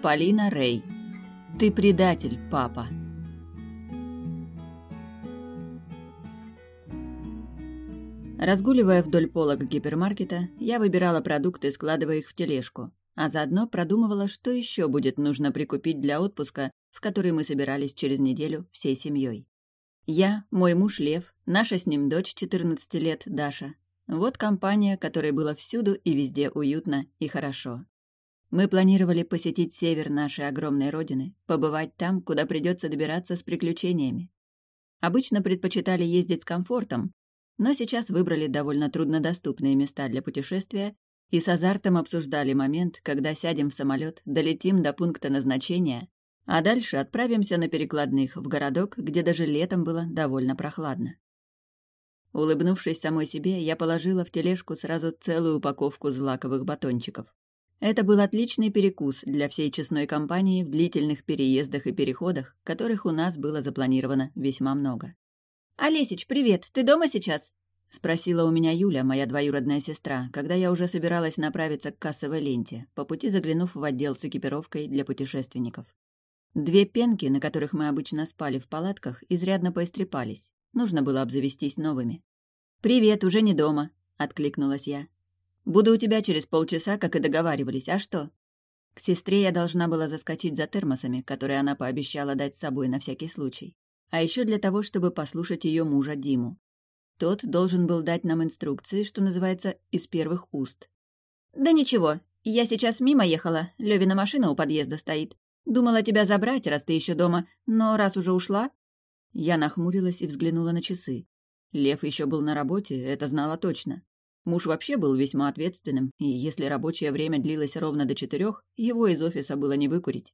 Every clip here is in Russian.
Полина Рэй. Ты предатель, папа. Разгуливая вдоль полок гипермаркета, я выбирала продукты, складывая их в тележку, а заодно продумывала, что еще будет нужно прикупить для отпуска, в который мы собирались через неделю всей семьей. Я, мой муж Лев, наша с ним дочь 14 лет, Даша. Вот компания, которой было всюду и везде уютно и хорошо. Мы планировали посетить север нашей огромной родины, побывать там, куда придется добираться с приключениями. Обычно предпочитали ездить с комфортом, но сейчас выбрали довольно труднодоступные места для путешествия и с азартом обсуждали момент, когда сядем в самолет, долетим до пункта назначения, а дальше отправимся на перекладных в городок, где даже летом было довольно прохладно. Улыбнувшись самой себе, я положила в тележку сразу целую упаковку злаковых батончиков. Это был отличный перекус для всей честной компании в длительных переездах и переходах, которых у нас было запланировано весьма много. «Олесич, привет! Ты дома сейчас?» — спросила у меня Юля, моя двоюродная сестра, когда я уже собиралась направиться к кассовой ленте, по пути заглянув в отдел с экипировкой для путешественников. Две пенки, на которых мы обычно спали в палатках, изрядно поистрепались. Нужно было обзавестись новыми. «Привет, уже не дома», — откликнулась я. «Буду у тебя через полчаса, как и договаривались. А что?» К сестре я должна была заскочить за термосами, которые она пообещала дать с собой на всякий случай а еще для того, чтобы послушать ее мужа Диму. Тот должен был дать нам инструкции, что называется, из первых уст. «Да ничего, я сейчас мимо ехала, Левина машина у подъезда стоит. Думала тебя забрать, раз ты еще дома, но раз уже ушла...» Я нахмурилась и взглянула на часы. Лев еще был на работе, это знала точно. Муж вообще был весьма ответственным, и если рабочее время длилось ровно до четырех, его из офиса было не выкурить.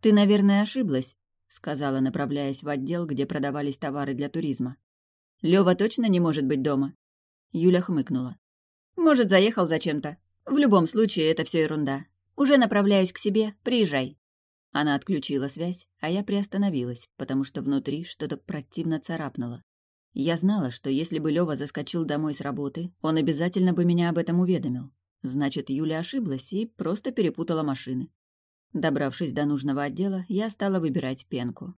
«Ты, наверное, ошиблась», сказала, направляясь в отдел, где продавались товары для туризма. Лёва точно не может быть дома? Юля хмыкнула. Может, заехал зачем-то. В любом случае, это все ерунда. Уже направляюсь к себе, приезжай. Она отключила связь, а я приостановилась, потому что внутри что-то противно царапнуло. Я знала, что если бы Лёва заскочил домой с работы, он обязательно бы меня об этом уведомил. Значит, Юля ошиблась и просто перепутала машины. Добравшись до нужного отдела, я стала выбирать пенку.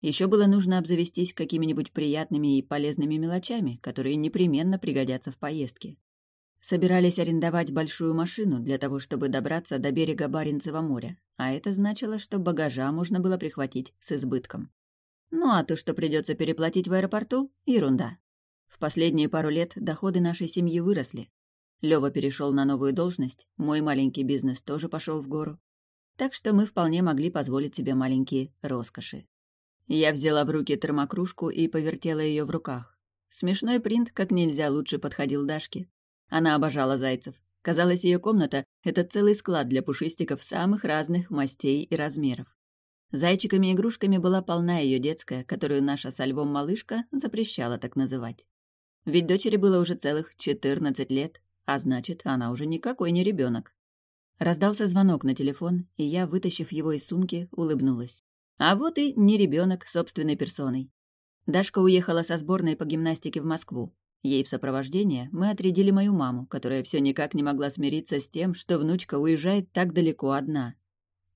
Еще было нужно обзавестись какими-нибудь приятными и полезными мелочами, которые непременно пригодятся в поездке. Собирались арендовать большую машину для того, чтобы добраться до берега Баренцева моря, а это значило, что багажа можно было прихватить с избытком. Ну а то, что придется переплатить в аэропорту – ерунда. В последние пару лет доходы нашей семьи выросли. Лёва перешел на новую должность, мой маленький бизнес тоже пошел в гору так что мы вполне могли позволить себе маленькие роскоши. Я взяла в руки термокружку и повертела ее в руках. Смешной принт как нельзя лучше подходил Дашке. Она обожала зайцев. Казалось, ее комната — это целый склад для пушистиков самых разных мастей и размеров. Зайчиками и игрушками была полна ее детская, которую наша со львом малышка запрещала так называть. Ведь дочери было уже целых 14 лет, а значит, она уже никакой не ребенок. Раздался звонок на телефон, и я, вытащив его из сумки, улыбнулась. А вот и не ребенок собственной персоной. Дашка уехала со сборной по гимнастике в Москву. Ей в сопровождение мы отрядили мою маму, которая все никак не могла смириться с тем, что внучка уезжает так далеко одна.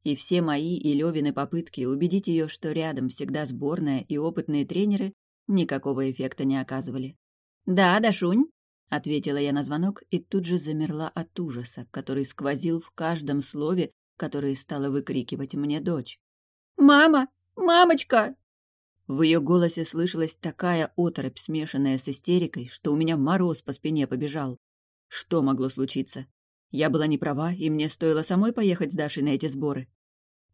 И все мои и Левины попытки убедить ее, что рядом всегда сборная и опытные тренеры, никакого эффекта не оказывали. «Да, Дашунь?» — ответила я на звонок и тут же замерла от ужаса, который сквозил в каждом слове, которое стала выкрикивать мне дочь. «Мама! Мамочка!» В ее голосе слышалась такая оторопь, смешанная с истерикой, что у меня мороз по спине побежал. Что могло случиться? Я была не права, и мне стоило самой поехать с Дашей на эти сборы.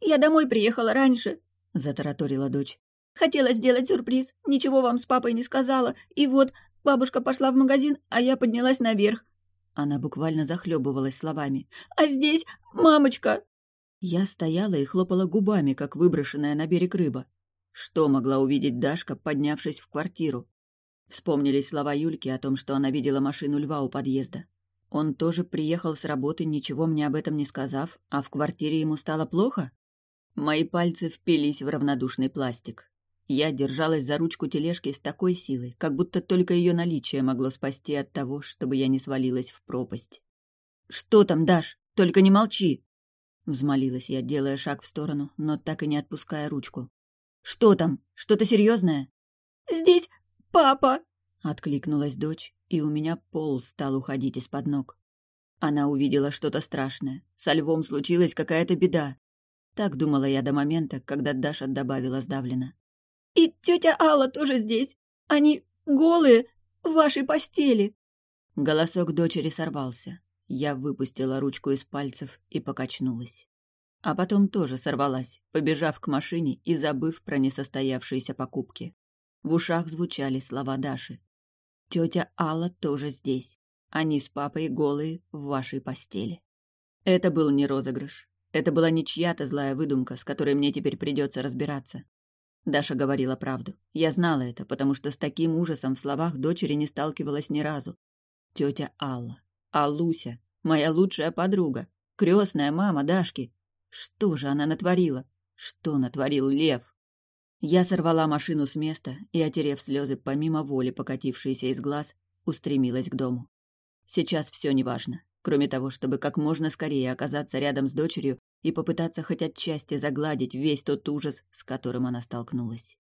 «Я домой приехала раньше», — затараторила дочь. «Хотела сделать сюрприз, ничего вам с папой не сказала, и вот Бабушка пошла в магазин, а я поднялась наверх. Она буквально захлебывалась словами. «А здесь мамочка!» Я стояла и хлопала губами, как выброшенная на берег рыба. Что могла увидеть Дашка, поднявшись в квартиру? Вспомнились слова Юльки о том, что она видела машину льва у подъезда. Он тоже приехал с работы, ничего мне об этом не сказав, а в квартире ему стало плохо? Мои пальцы впились в равнодушный пластик. Я держалась за ручку тележки с такой силой, как будто только ее наличие могло спасти от того, чтобы я не свалилась в пропасть. «Что там, Даш? Только не молчи!» — взмолилась я, делая шаг в сторону, но так и не отпуская ручку. «Что там? Что-то серьезное? «Здесь папа!» — откликнулась дочь, и у меня пол стал уходить из-под ног. Она увидела что-то страшное. Со львом случилась какая-то беда. Так думала я до момента, когда Даша добавила сдавленно. «И тетя Алла тоже здесь. Они голые в вашей постели». Голосок дочери сорвался. Я выпустила ручку из пальцев и покачнулась. А потом тоже сорвалась, побежав к машине и забыв про несостоявшиеся покупки. В ушах звучали слова Даши. «Тетя Алла тоже здесь. Они с папой голые в вашей постели». Это был не розыгрыш. Это была не чья-то злая выдумка, с которой мне теперь придется разбираться. Даша говорила правду. Я знала это, потому что с таким ужасом в словах дочери не сталкивалась ни разу. Тетя Алла. А Луся, моя лучшая подруга, крестная мама Дашки. Что же она натворила? Что натворил Лев? Я сорвала машину с места и, отерев слезы помимо воли, покатившиеся из глаз, устремилась к дому. Сейчас все неважно, кроме того, чтобы как можно скорее оказаться рядом с дочерью и попытаться хоть отчасти загладить весь тот ужас, с которым она столкнулась.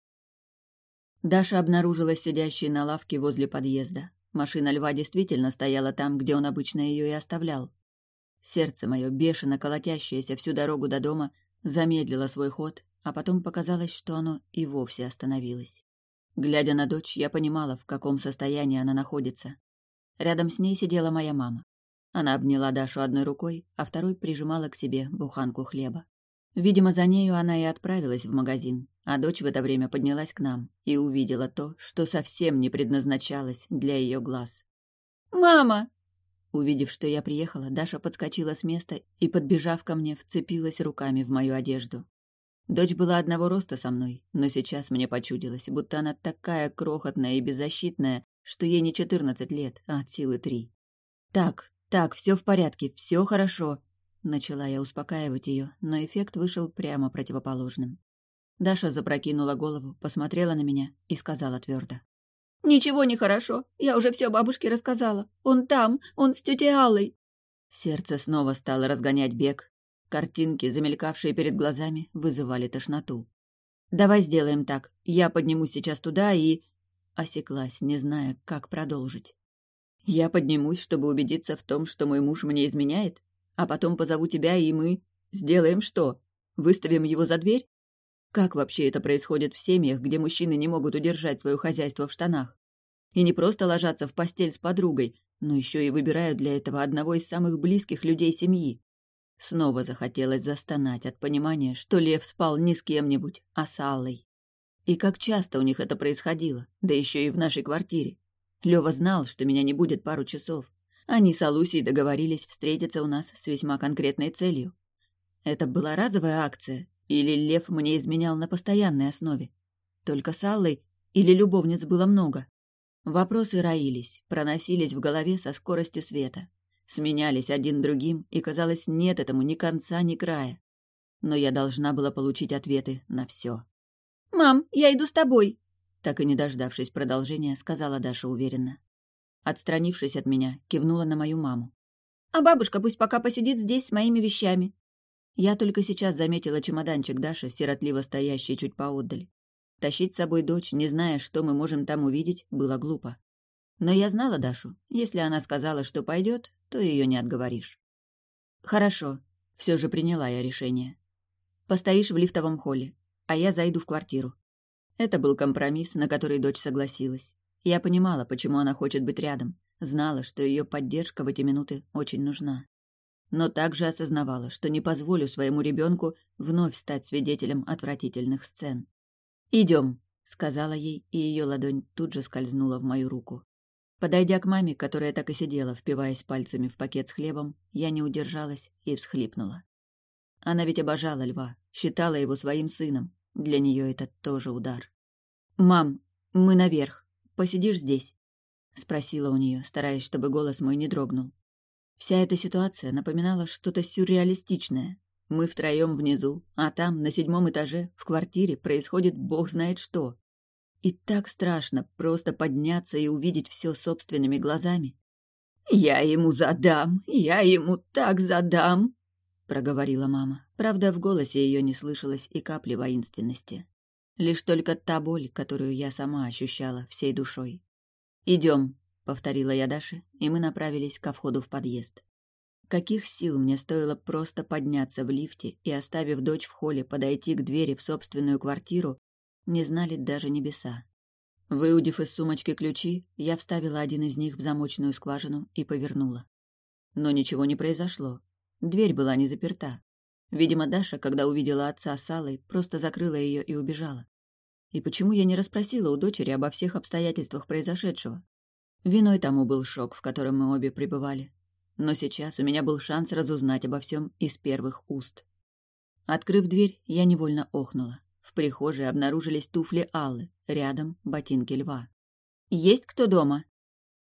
Даша обнаружилась сидящей на лавке возле подъезда. Машина льва действительно стояла там, где он обычно ее и оставлял. Сердце мое, бешено колотящееся всю дорогу до дома, замедлило свой ход, а потом показалось, что оно и вовсе остановилось. Глядя на дочь, я понимала, в каком состоянии она находится. Рядом с ней сидела моя мама. Она обняла Дашу одной рукой, а второй прижимала к себе буханку хлеба. Видимо, за нею она и отправилась в магазин, а дочь в это время поднялась к нам и увидела то, что совсем не предназначалось для ее глаз. «Мама!» Увидев, что я приехала, Даша подскочила с места и, подбежав ко мне, вцепилась руками в мою одежду. Дочь была одного роста со мной, но сейчас мне почудилось, будто она такая крохотная и беззащитная, что ей не четырнадцать лет, а от силы три. «Так, так, все в порядке, все хорошо», — начала я успокаивать ее, но эффект вышел прямо противоположным. Даша запрокинула голову, посмотрела на меня и сказала твердо. «Ничего не хорошо. Я уже все бабушке рассказала. Он там, он с тетей Аллой». Сердце снова стало разгонять бег. Картинки, замелькавшие перед глазами, вызывали тошноту. «Давай сделаем так. Я поднимусь сейчас туда и...» Осеклась, не зная, как продолжить. «Я поднимусь, чтобы убедиться в том, что мой муж мне изменяет, а потом позову тебя, и мы... Сделаем что? Выставим его за дверь? Как вообще это происходит в семьях, где мужчины не могут удержать свое хозяйство в штанах? И не просто ложатся в постель с подругой, но еще и выбирают для этого одного из самых близких людей семьи. Снова захотелось застонать от понимания, что Лев спал не с кем-нибудь, а с Аллой. И как часто у них это происходило, да еще и в нашей квартире. Лева знал, что меня не будет пару часов. Они с Алусей договорились встретиться у нас с весьма конкретной целью. Это была разовая акция, или Лев мне изменял на постоянной основе? Только с Аллой или любовниц было много? Вопросы роились, проносились в голове со скоростью света. Сменялись один другим, и, казалось, нет этому ни конца, ни края. Но я должна была получить ответы на все. «Мам, я иду с тобой!» Так и не дождавшись продолжения, сказала Даша уверенно. Отстранившись от меня, кивнула на мою маму. «А бабушка пусть пока посидит здесь с моими вещами. Я только сейчас заметила чемоданчик Даши, сиротливо стоящий чуть поотдаль. Тащить с собой дочь, не зная, что мы можем там увидеть, было глупо. Но я знала Дашу. Если она сказала, что пойдет, то ее не отговоришь. Хорошо, все же приняла я решение. Постоишь в лифтовом холле, а я зайду в квартиру. Это был компромисс, на который дочь согласилась. Я понимала, почему она хочет быть рядом, знала, что ее поддержка в эти минуты очень нужна но также осознавала, что не позволю своему ребенку вновь стать свидетелем отвратительных сцен. Идем, сказала ей, и ее ладонь тут же скользнула в мою руку. Подойдя к маме, которая так и сидела, впиваясь пальцами в пакет с хлебом, я не удержалась и всхлипнула. Она ведь обожала льва, считала его своим сыном. Для нее это тоже удар. «Мам, мы наверх. Посидишь здесь?» — спросила у нее, стараясь, чтобы голос мой не дрогнул. Вся эта ситуация напоминала что-то сюрреалистичное. Мы втроем внизу, а там, на седьмом этаже, в квартире, происходит бог знает что. И так страшно просто подняться и увидеть все собственными глазами. «Я ему задам, я ему так задам!» проговорила мама. Правда, в голосе ее не слышалось и капли воинственности. Лишь только та боль, которую я сама ощущала всей душой. Идем, повторила я Даше, и мы направились ко входу в подъезд. Каких сил мне стоило просто подняться в лифте и, оставив дочь в холле, подойти к двери в собственную квартиру, не знали даже небеса. Выудив из сумочки ключи, я вставила один из них в замочную скважину и повернула. Но ничего не произошло. Дверь была не заперта. Видимо, Даша, когда увидела отца с Аллой, просто закрыла ее и убежала. И почему я не расспросила у дочери обо всех обстоятельствах произошедшего? Виной тому был шок, в котором мы обе пребывали. Но сейчас у меня был шанс разузнать обо всем из первых уст. Открыв дверь, я невольно охнула. В прихожей обнаружились туфли Аллы, рядом ботинки льва. «Есть кто дома?»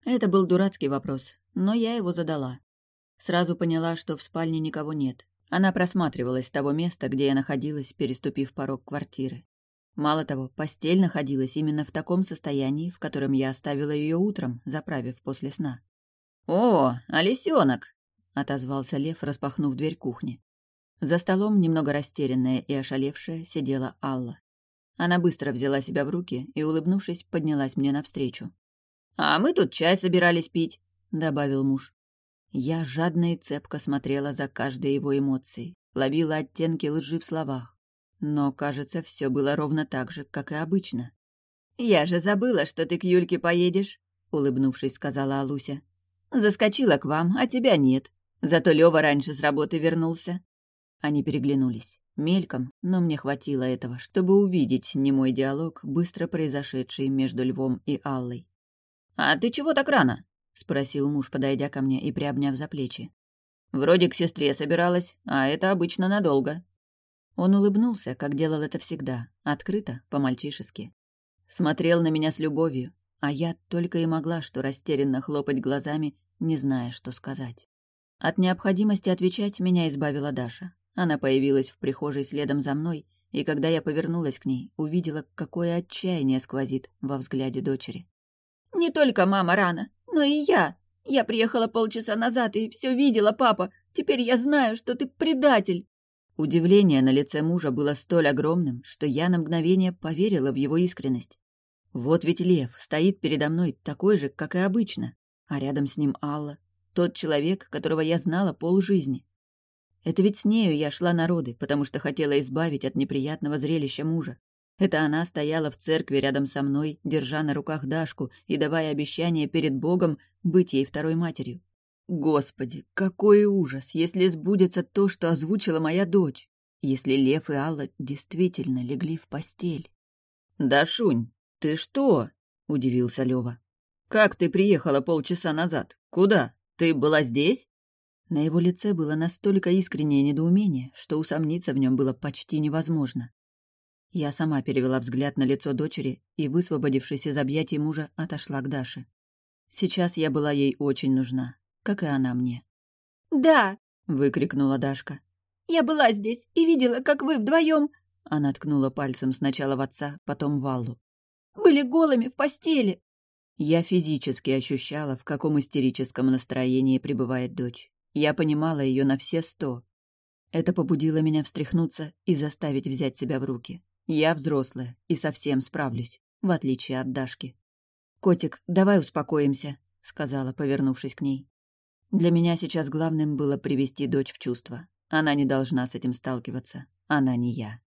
Это был дурацкий вопрос, но я его задала. Сразу поняла, что в спальне никого нет. Она просматривалась с того места, где я находилась, переступив порог квартиры. Мало того, постель находилась именно в таком состоянии, в котором я оставила ее утром, заправив после сна. «О, а лисенок!» — отозвался Лев, распахнув дверь кухни. За столом, немного растерянная и ошалевшая, сидела Алла. Она быстро взяла себя в руки и, улыбнувшись, поднялась мне навстречу. «А мы тут чай собирались пить», — добавил муж. Я жадно и цепко смотрела за каждой его эмоцией, ловила оттенки лжи в словах. Но, кажется, все было ровно так же, как и обычно. «Я же забыла, что ты к Юльке поедешь», — улыбнувшись, сказала Алуся. «Заскочила к вам, а тебя нет. Зато Лёва раньше с работы вернулся». Они переглянулись. Мельком, но мне хватило этого, чтобы увидеть немой диалог, быстро произошедший между Львом и Аллой. «А ты чего так рано?» — спросил муж, подойдя ко мне и приобняв за плечи. «Вроде к сестре собиралась, а это обычно надолго». Он улыбнулся, как делал это всегда, открыто, по-мальчишески. Смотрел на меня с любовью, а я только и могла что растерянно хлопать глазами, не зная, что сказать. От необходимости отвечать меня избавила Даша. Она появилась в прихожей следом за мной, и когда я повернулась к ней, увидела, какое отчаяние сквозит во взгляде дочери. «Не только мама рано, но и я. Я приехала полчаса назад и все видела, папа. Теперь я знаю, что ты предатель». Удивление на лице мужа было столь огромным, что я на мгновение поверила в его искренность. Вот ведь Лев стоит передо мной такой же, как и обычно, а рядом с ним Алла, тот человек, которого я знала полжизни. Это ведь с нею я шла народы, потому что хотела избавить от неприятного зрелища мужа. Это она стояла в церкви рядом со мной, держа на руках Дашку и давая обещание перед Богом быть ей второй матерью. Господи, какой ужас, если сбудется то, что озвучила моя дочь, если Лев и Алла действительно легли в постель. «Да, Шунь, ты что?» — удивился Лева. «Как ты приехала полчаса назад? Куда? Ты была здесь?» На его лице было настолько искреннее недоумение, что усомниться в нем было почти невозможно. Я сама перевела взгляд на лицо дочери и, высвободившись из объятий мужа, отошла к Даше. Сейчас я была ей очень нужна, как и она мне. «Да!» — выкрикнула Дашка. «Я была здесь и видела, как вы вдвоем...» Она ткнула пальцем сначала в отца, потом в Аллу. «Были голыми в постели!» Я физически ощущала, в каком истерическом настроении пребывает дочь. Я понимала ее на все сто. Это побудило меня встряхнуться и заставить взять себя в руки. Я взрослая и совсем справлюсь, в отличие от Дашки. «Котик, давай успокоимся», — сказала, повернувшись к ней. Для меня сейчас главным было привести дочь в чувство. Она не должна с этим сталкиваться. Она не я.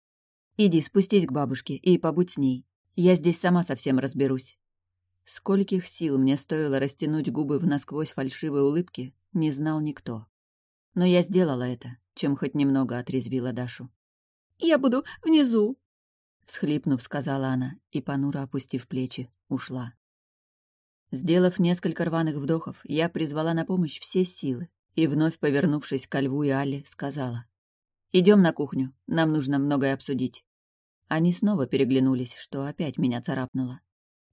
Иди, спустись к бабушке и побудь с ней. Я здесь сама совсем разберусь. Скольких сил мне стоило растянуть губы в насквозь фальшивой улыбке, не знал никто. Но я сделала это, чем хоть немного отрезвила Дашу. «Я буду внизу», всхлипнув, сказала она и, понуро опустив плечи, ушла. Сделав несколько рваных вдохов, я призвала на помощь все силы и, вновь повернувшись к Льву и Алле, сказала. «Идем на кухню, нам нужно многое обсудить». Они снова переглянулись, что опять меня царапнуло.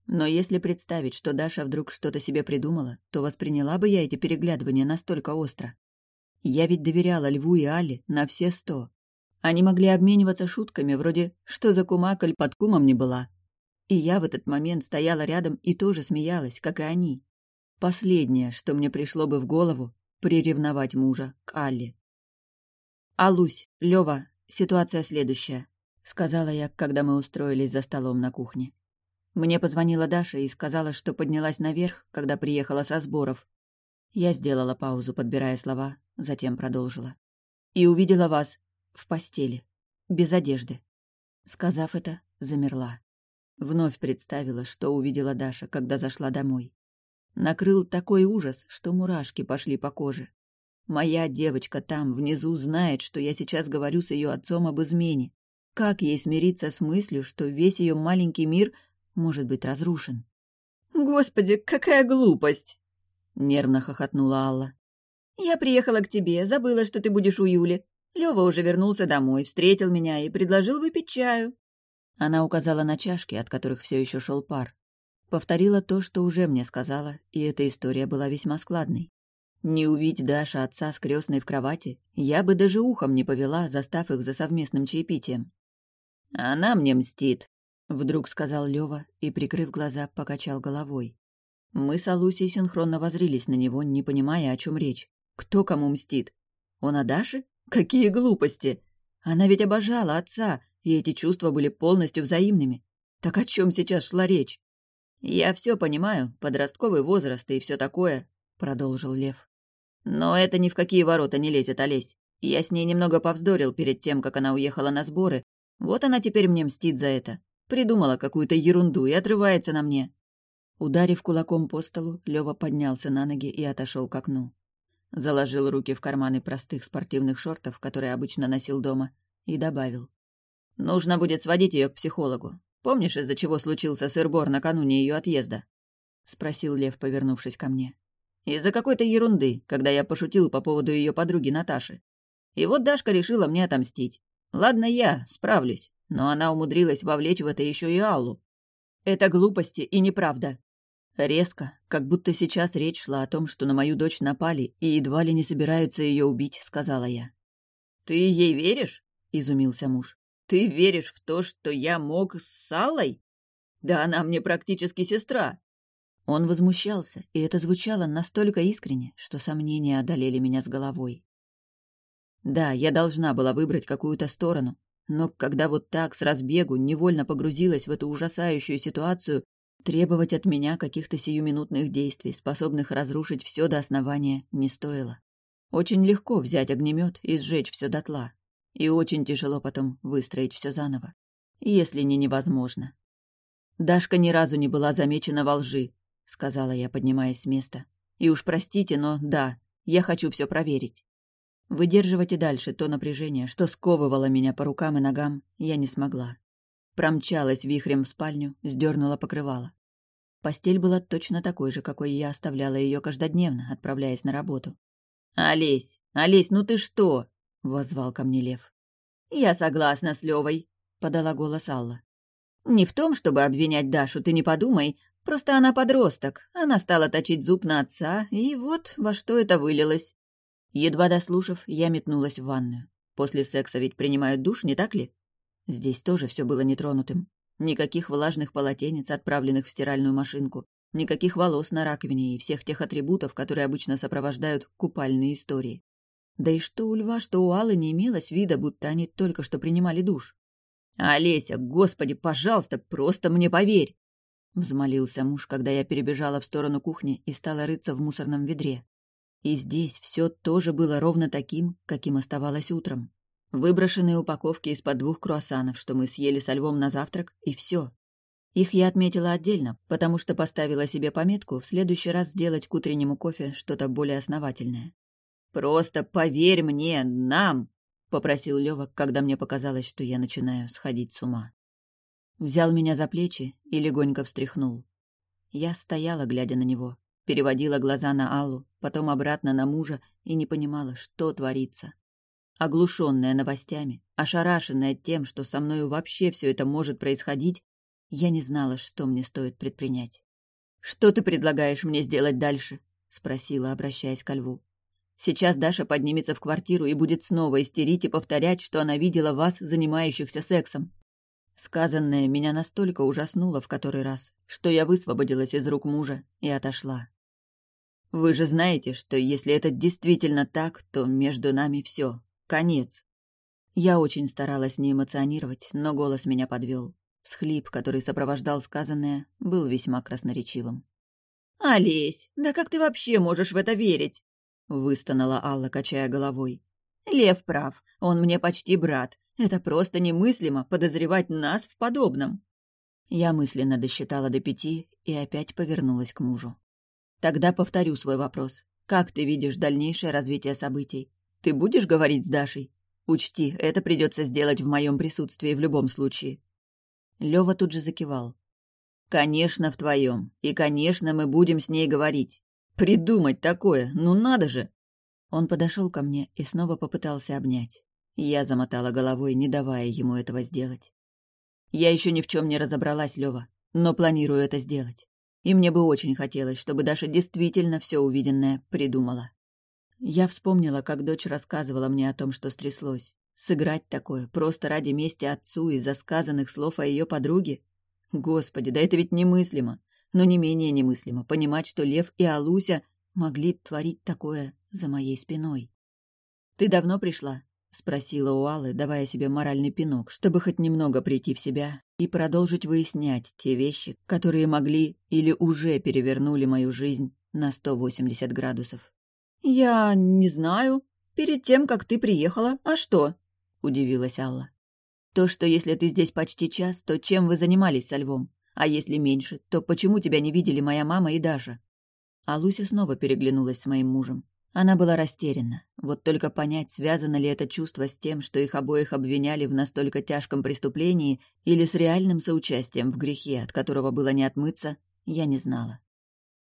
Но если представить, что Даша вдруг что-то себе придумала, то восприняла бы я эти переглядывания настолько остро. Я ведь доверяла Льву и Алле на все сто, они могли обмениваться шутками, вроде «что за кумакаль под кумом не была?». И я в этот момент стояла рядом и тоже смеялась, как и они. Последнее, что мне пришло бы в голову, приревновать мужа к Алле. «Алусь, Лёва, ситуация следующая», — сказала я, когда мы устроились за столом на кухне. Мне позвонила Даша и сказала, что поднялась наверх, когда приехала со сборов. Я сделала паузу, подбирая слова, затем продолжила. «И увидела вас в постели, без одежды». Сказав это, замерла. Вновь представила, что увидела Даша, когда зашла домой. Накрыл такой ужас, что мурашки пошли по коже. Моя девочка там, внизу, знает, что я сейчас говорю с ее отцом об измене. Как ей смириться с мыслью, что весь ее маленький мир может быть разрушен? «Господи, какая глупость!» — нервно хохотнула Алла. «Я приехала к тебе, забыла, что ты будешь у Юли. Лёва уже вернулся домой, встретил меня и предложил выпить чаю». Она указала на чашки, от которых все еще шел пар. Повторила то, что уже мне сказала, и эта история была весьма складной. Не увидеть Даша отца с крестной в кровати, я бы даже ухом не повела, застав их за совместным чаепитием. «Она мне мстит», — вдруг сказал Лёва и, прикрыв глаза, покачал головой. Мы с Алусей синхронно возрились на него, не понимая, о чем речь. Кто кому мстит? Он о Даше? Какие глупости! Она ведь обожала отца, и эти чувства были полностью взаимными. Так о чем сейчас шла речь? «Я все понимаю, подростковый возраст и все такое», — продолжил Лев. «Но это ни в какие ворота не лезет, Олесь. Я с ней немного повздорил перед тем, как она уехала на сборы. Вот она теперь мне мстит за это. Придумала какую-то ерунду и отрывается на мне. Ударив кулаком по столу, Лёва поднялся на ноги и отошел к окну. Заложил руки в карманы простых спортивных шортов, которые обычно носил дома, и добавил. «Нужно будет сводить ее к психологу. Помнишь, из-за чего случился сыр-бор накануне ее отъезда?» — спросил Лев, повернувшись ко мне. «Из-за какой-то ерунды, когда я пошутил по поводу ее подруги Наташи. И вот Дашка решила мне отомстить. Ладно, я справлюсь, но она умудрилась вовлечь в это еще и Аллу. Это глупости и неправда. Резко, как будто сейчас речь шла о том, что на мою дочь напали и едва ли не собираются ее убить, сказала я. «Ты ей веришь?» — изумился муж. «Ты веришь в то, что я мог с Аллой? Да она мне практически сестра!» Он возмущался, и это звучало настолько искренне, что сомнения одолели меня с головой. Да, я должна была выбрать какую-то сторону, но когда вот так, с разбегу, невольно погрузилась в эту ужасающую ситуацию, Требовать от меня каких-то сиюминутных действий, способных разрушить все до основания, не стоило. Очень легко взять огнемет и сжечь все дотла. И очень тяжело потом выстроить все заново. Если не невозможно. Дашка ни разу не была замечена во лжи, сказала я, поднимаясь с места. И уж простите, но да, я хочу все проверить. Выдерживать и дальше то напряжение, что сковывало меня по рукам и ногам, я не смогла. Промчалась вихрем в спальню, сдернула покрывало. Постель была точно такой же, какой я оставляла ее каждодневно, отправляясь на работу. «Олесь! Олесь, ну ты что?» — воззвал ко мне Лев. «Я согласна с Левой», — подала голос Алла. «Не в том, чтобы обвинять Дашу, ты не подумай. Просто она подросток. Она стала точить зуб на отца, и вот во что это вылилось». Едва дослушав, я метнулась в ванную. После секса ведь принимают душ, не так ли? Здесь тоже все было нетронутым. Никаких влажных полотенец, отправленных в стиральную машинку, никаких волос на раковине и всех тех атрибутов, которые обычно сопровождают купальные истории. Да и что у льва, что у Аллы не имелось вида, будто они только что принимали душ. «Олеся, господи, пожалуйста, просто мне поверь!» Взмолился муж, когда я перебежала в сторону кухни и стала рыться в мусорном ведре. И здесь все тоже было ровно таким, каким оставалось утром. Выброшенные упаковки из-под двух круассанов, что мы съели со львом на завтрак, и все. Их я отметила отдельно, потому что поставила себе пометку в следующий раз сделать к утреннему кофе что-то более основательное. «Просто поверь мне, нам!» — попросил Лёва, когда мне показалось, что я начинаю сходить с ума. Взял меня за плечи и легонько встряхнул. Я стояла, глядя на него, переводила глаза на Аллу, потом обратно на мужа и не понимала, что творится. Оглушенная новостями, ошарашенная тем, что со мною вообще все это может происходить, я не знала, что мне стоит предпринять. «Что ты предлагаешь мне сделать дальше?» — спросила, обращаясь ко льву. «Сейчас Даша поднимется в квартиру и будет снова истерить и повторять, что она видела вас, занимающихся сексом». Сказанное меня настолько ужаснуло в который раз, что я высвободилась из рук мужа и отошла. «Вы же знаете, что если это действительно так, то между нами все, Конец. Я очень старалась не эмоционировать, но голос меня подвел. Всхлип, который сопровождал сказанное, был весьма красноречивым. «Олесь, да как ты вообще можешь в это верить?» — выстонала Алла, качая головой. «Лев прав, он мне почти брат. Это просто немыслимо подозревать нас в подобном». Я мысленно досчитала до пяти и опять повернулась к мужу. «Тогда повторю свой вопрос. Как ты видишь дальнейшее развитие событий? Ты будешь говорить с Дашей? Учти, это придется сделать в моем присутствии в любом случае». Лёва тут же закивал. «Конечно, в твоем. И, конечно, мы будем с ней говорить. Придумать такое, ну надо же!» Он подошел ко мне и снова попытался обнять. Я замотала головой, не давая ему этого сделать. Я еще ни в чем не разобралась, Лева, но планирую это сделать. И мне бы очень хотелось, чтобы Даша действительно все увиденное придумала. Я вспомнила, как дочь рассказывала мне о том, что стряслось. Сыграть такое просто ради мести отцу из-за сказанных слов о ее подруге? Господи, да это ведь немыслимо. Но не менее немыслимо понимать, что Лев и Алуся могли творить такое за моей спиной. «Ты давно пришла?» — спросила у Аллы, давая себе моральный пинок, чтобы хоть немного прийти в себя и продолжить выяснять те вещи, которые могли или уже перевернули мою жизнь на 180 градусов. «Я не знаю. Перед тем, как ты приехала, а что?» — удивилась Алла. «То, что если ты здесь почти час, то чем вы занимались со львом? А если меньше, то почему тебя не видели моя мама и Даша?» А Луся снова переглянулась с моим мужем. Она была растеряна. Вот только понять, связано ли это чувство с тем, что их обоих обвиняли в настолько тяжком преступлении, или с реальным соучастием в грехе, от которого было не отмыться, я не знала.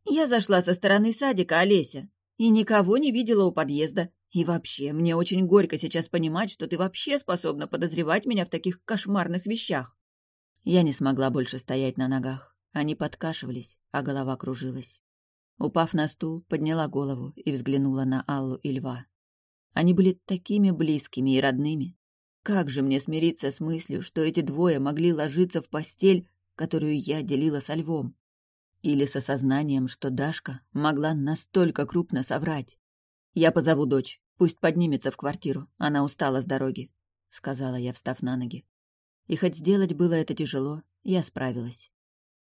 «Я зашла со стороны садика, Олеся, и никого не видела у подъезда. И вообще, мне очень горько сейчас понимать, что ты вообще способна подозревать меня в таких кошмарных вещах». Я не смогла больше стоять на ногах. Они подкашивались, а голова кружилась. Упав на стул, подняла голову и взглянула на Аллу и Льва. Они были такими близкими и родными. Как же мне смириться с мыслью, что эти двое могли ложиться в постель, которую я делила со Львом? Или с осознанием, что Дашка могла настолько крупно соврать? «Я позову дочь, пусть поднимется в квартиру, она устала с дороги», — сказала я, встав на ноги. И хоть сделать было это тяжело, я справилась.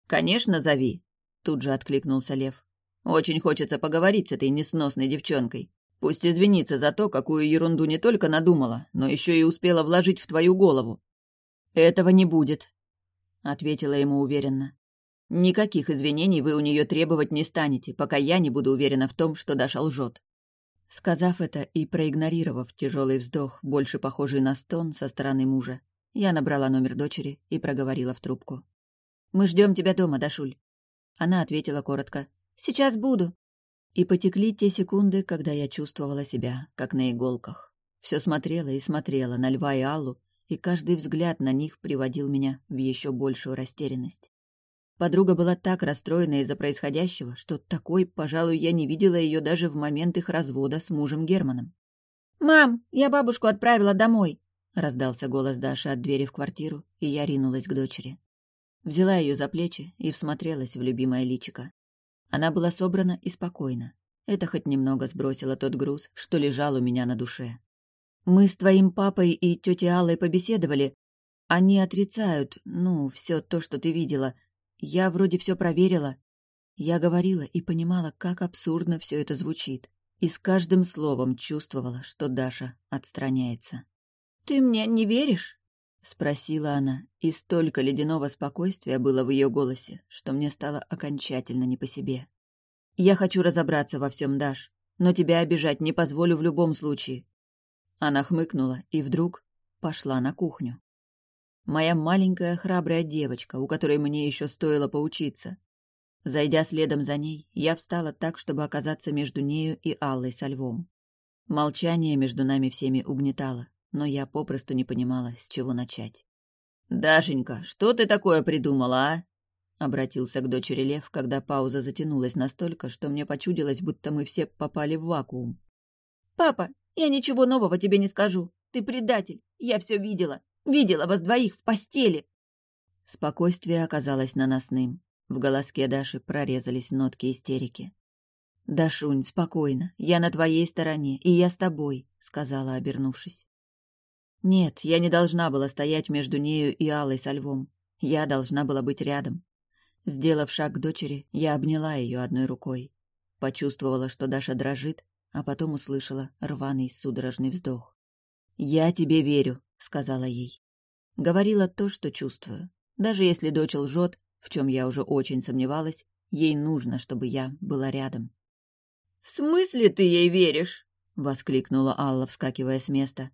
«Конечно, зови», — тут же откликнулся Лев. Очень хочется поговорить с этой несносной девчонкой. Пусть извинится за то, какую ерунду не только надумала, но еще и успела вложить в твою голову. Этого не будет, ответила ему уверенно. Никаких извинений вы у нее требовать не станете, пока я не буду уверена в том, что Даша лжет. Сказав это и проигнорировав тяжелый вздох, больше похожий на стон со стороны мужа, я набрала номер дочери и проговорила в трубку. «Мы ждем тебя дома, Дашуль». Она ответила коротко. Сейчас буду». И потекли те секунды, когда я чувствовала себя, как на иголках. Все смотрела и смотрела на Льва и Аллу, и каждый взгляд на них приводил меня в еще большую растерянность. Подруга была так расстроена из-за происходящего, что такой, пожалуй, я не видела ее даже в момент их развода с мужем Германом. «Мам, я бабушку отправила домой», — раздался голос Даши от двери в квартиру, и я ринулась к дочери. Взяла ее за плечи и всмотрелась в любимое личико. Она была собрана и спокойна. Это хоть немного сбросило тот груз, что лежал у меня на душе. «Мы с твоим папой и тетей Аллой побеседовали. Они отрицают, ну, все то, что ты видела. Я вроде все проверила». Я говорила и понимала, как абсурдно все это звучит. И с каждым словом чувствовала, что Даша отстраняется. «Ты мне не веришь?» — спросила она, и столько ледяного спокойствия было в ее голосе, что мне стало окончательно не по себе. «Я хочу разобраться во всем, Даш, но тебя обижать не позволю в любом случае». Она хмыкнула и вдруг пошла на кухню. Моя маленькая храбрая девочка, у которой мне еще стоило поучиться. Зайдя следом за ней, я встала так, чтобы оказаться между нею и Аллой со львом. Молчание между нами всеми угнетало но я попросту не понимала, с чего начать. «Дашенька, что ты такое придумала, а?» Обратился к дочери Лев, когда пауза затянулась настолько, что мне почудилось, будто мы все попали в вакуум. «Папа, я ничего нового тебе не скажу. Ты предатель. Я все видела. Видела вас двоих в постели». Спокойствие оказалось наносным. В голоске Даши прорезались нотки истерики. «Дашунь, спокойно. Я на твоей стороне, и я с тобой», — сказала, обернувшись. Нет, я не должна была стоять между нею и Аллой со львом. Я должна была быть рядом. Сделав шаг к дочери, я обняла ее одной рукой. Почувствовала, что Даша дрожит, а потом услышала рваный судорожный вздох. «Я тебе верю», — сказала ей. Говорила то, что чувствую. Даже если дочь лжет, в чем я уже очень сомневалась, ей нужно, чтобы я была рядом. «В смысле ты ей веришь?» — воскликнула Алла, вскакивая с места.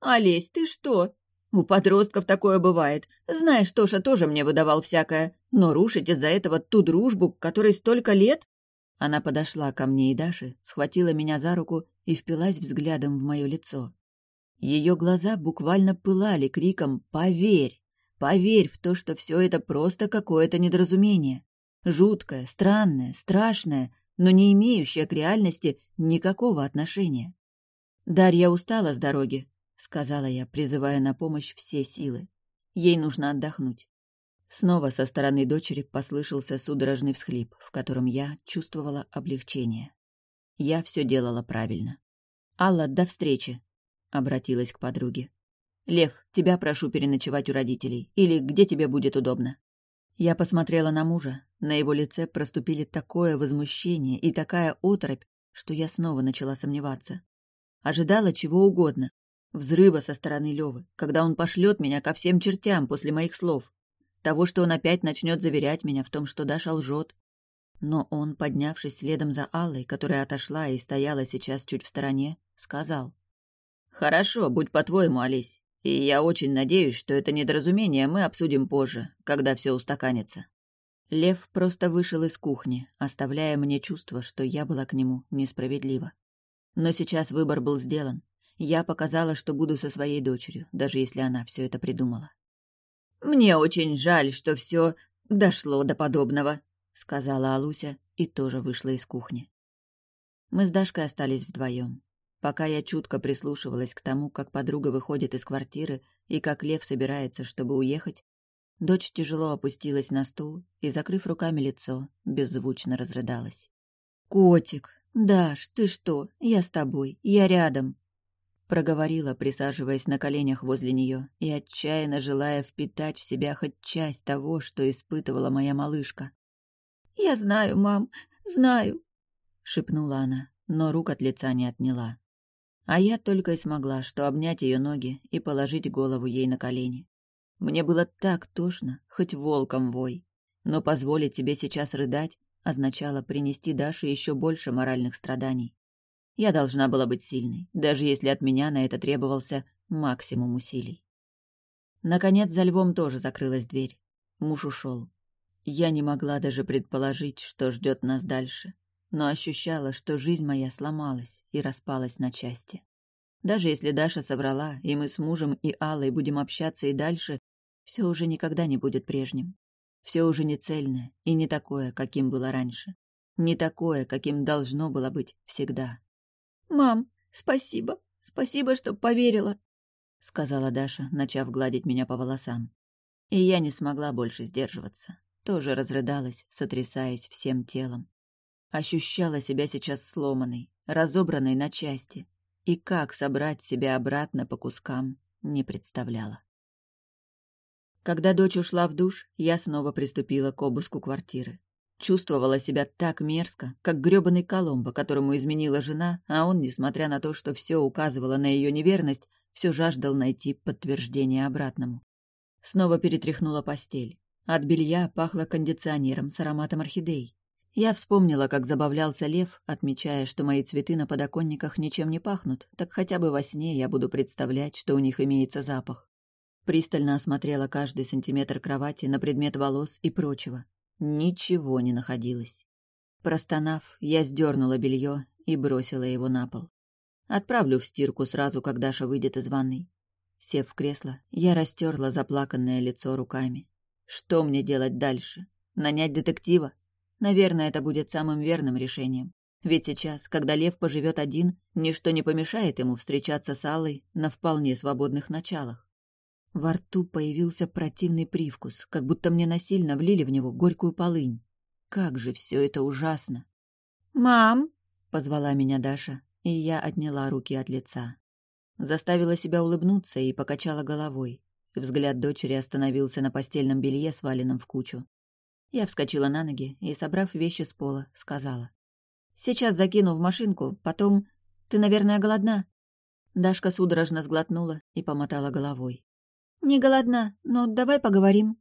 «Олесь, ты что? У подростков такое бывает. Знаешь, Тоша тоже мне выдавал всякое. Но рушить из-за этого ту дружбу, которой столько лет?» Она подошла ко мне и Даше, схватила меня за руку и впилась взглядом в мое лицо. Ее глаза буквально пылали криком «Поверь! Поверь в то, что все это просто какое-то недоразумение. Жуткое, странное, страшное, но не имеющее к реальности никакого отношения. Дарья устала с дороги, — сказала я, призывая на помощь все силы. Ей нужно отдохнуть. Снова со стороны дочери послышался судорожный всхлип, в котором я чувствовала облегчение. Я все делала правильно. «Алла, до встречи!» — обратилась к подруге. «Лев, тебя прошу переночевать у родителей, или где тебе будет удобно». Я посмотрела на мужа. На его лице проступили такое возмущение и такая оторопь, что я снова начала сомневаться. Ожидала чего угодно, Взрыва со стороны Левы, когда он пошлет меня ко всем чертям после моих слов. Того, что он опять начнет заверять меня в том, что Даша лжет. Но он, поднявшись следом за Аллой, которая отошла и стояла сейчас чуть в стороне, сказал. «Хорошо, будь по-твоему, Олесь. И я очень надеюсь, что это недоразумение мы обсудим позже, когда все устаканится». Лев просто вышел из кухни, оставляя мне чувство, что я была к нему несправедлива. Но сейчас выбор был сделан, я показала, что буду со своей дочерью, даже если она все это придумала. «Мне очень жаль, что все дошло до подобного», — сказала Алуся и тоже вышла из кухни. Мы с Дашкой остались вдвоем. Пока я чутко прислушивалась к тому, как подруга выходит из квартиры и как Лев собирается, чтобы уехать, дочь тяжело опустилась на стул и, закрыв руками лицо, беззвучно разрыдалась. «Котик! Даш, ты что? Я с тобой, я рядом!» Проговорила, присаживаясь на коленях возле нее и отчаянно желая впитать в себя хоть часть того, что испытывала моя малышка. «Я знаю, мам, знаю», — шепнула она, но рук от лица не отняла. А я только и смогла, что обнять ее ноги и положить голову ей на колени. Мне было так тошно, хоть волком вой, но позволить себе сейчас рыдать означало принести Даше еще больше моральных страданий. Я должна была быть сильной, даже если от меня на это требовался максимум усилий. Наконец за львом тоже закрылась дверь. Муж ушел. Я не могла даже предположить, что ждет нас дальше, но ощущала, что жизнь моя сломалась и распалась на части. Даже если Даша соврала, и мы с мужем и Аллой будем общаться и дальше, все уже никогда не будет прежним. Все уже не цельное и не такое, каким было раньше. Не такое, каким должно было быть всегда. «Мам, спасибо, спасибо, что поверила», — сказала Даша, начав гладить меня по волосам. И я не смогла больше сдерживаться. Тоже разрыдалась, сотрясаясь всем телом. Ощущала себя сейчас сломанной, разобранной на части. И как собрать себя обратно по кускам, не представляла. Когда дочь ушла в душ, я снова приступила к обыску квартиры. Чувствовала себя так мерзко, как грёбаный Коломбо, которому изменила жена, а он, несмотря на то, что все указывало на ее неверность, все жаждал найти подтверждение обратному. Снова перетряхнула постель. От белья пахло кондиционером с ароматом орхидей. Я вспомнила, как забавлялся Лев, отмечая, что мои цветы на подоконниках ничем не пахнут, так хотя бы во сне я буду представлять, что у них имеется запах. Пристально осмотрела каждый сантиметр кровати на предмет волос и прочего. Ничего не находилось. Простонав, я сдернула белье и бросила его на пол. Отправлю в стирку сразу, как Даша выйдет из ванной. Сев в кресло, я растерла заплаканное лицо руками. Что мне делать дальше? Нанять детектива? Наверное, это будет самым верным решением. Ведь сейчас, когда Лев поживет один, ничто не помешает ему встречаться с Аллой на вполне свободных началах. Во рту появился противный привкус, как будто мне насильно влили в него горькую полынь. Как же все это ужасно! «Мам!» — позвала меня Даша, и я отняла руки от лица. Заставила себя улыбнуться и покачала головой. Взгляд дочери остановился на постельном белье, сваленном в кучу. Я вскочила на ноги и, собрав вещи с пола, сказала. «Сейчас закину в машинку, потом... Ты, наверное, голодна?» Дашка судорожно сглотнула и помотала головой. «Не голодна, но давай поговорим».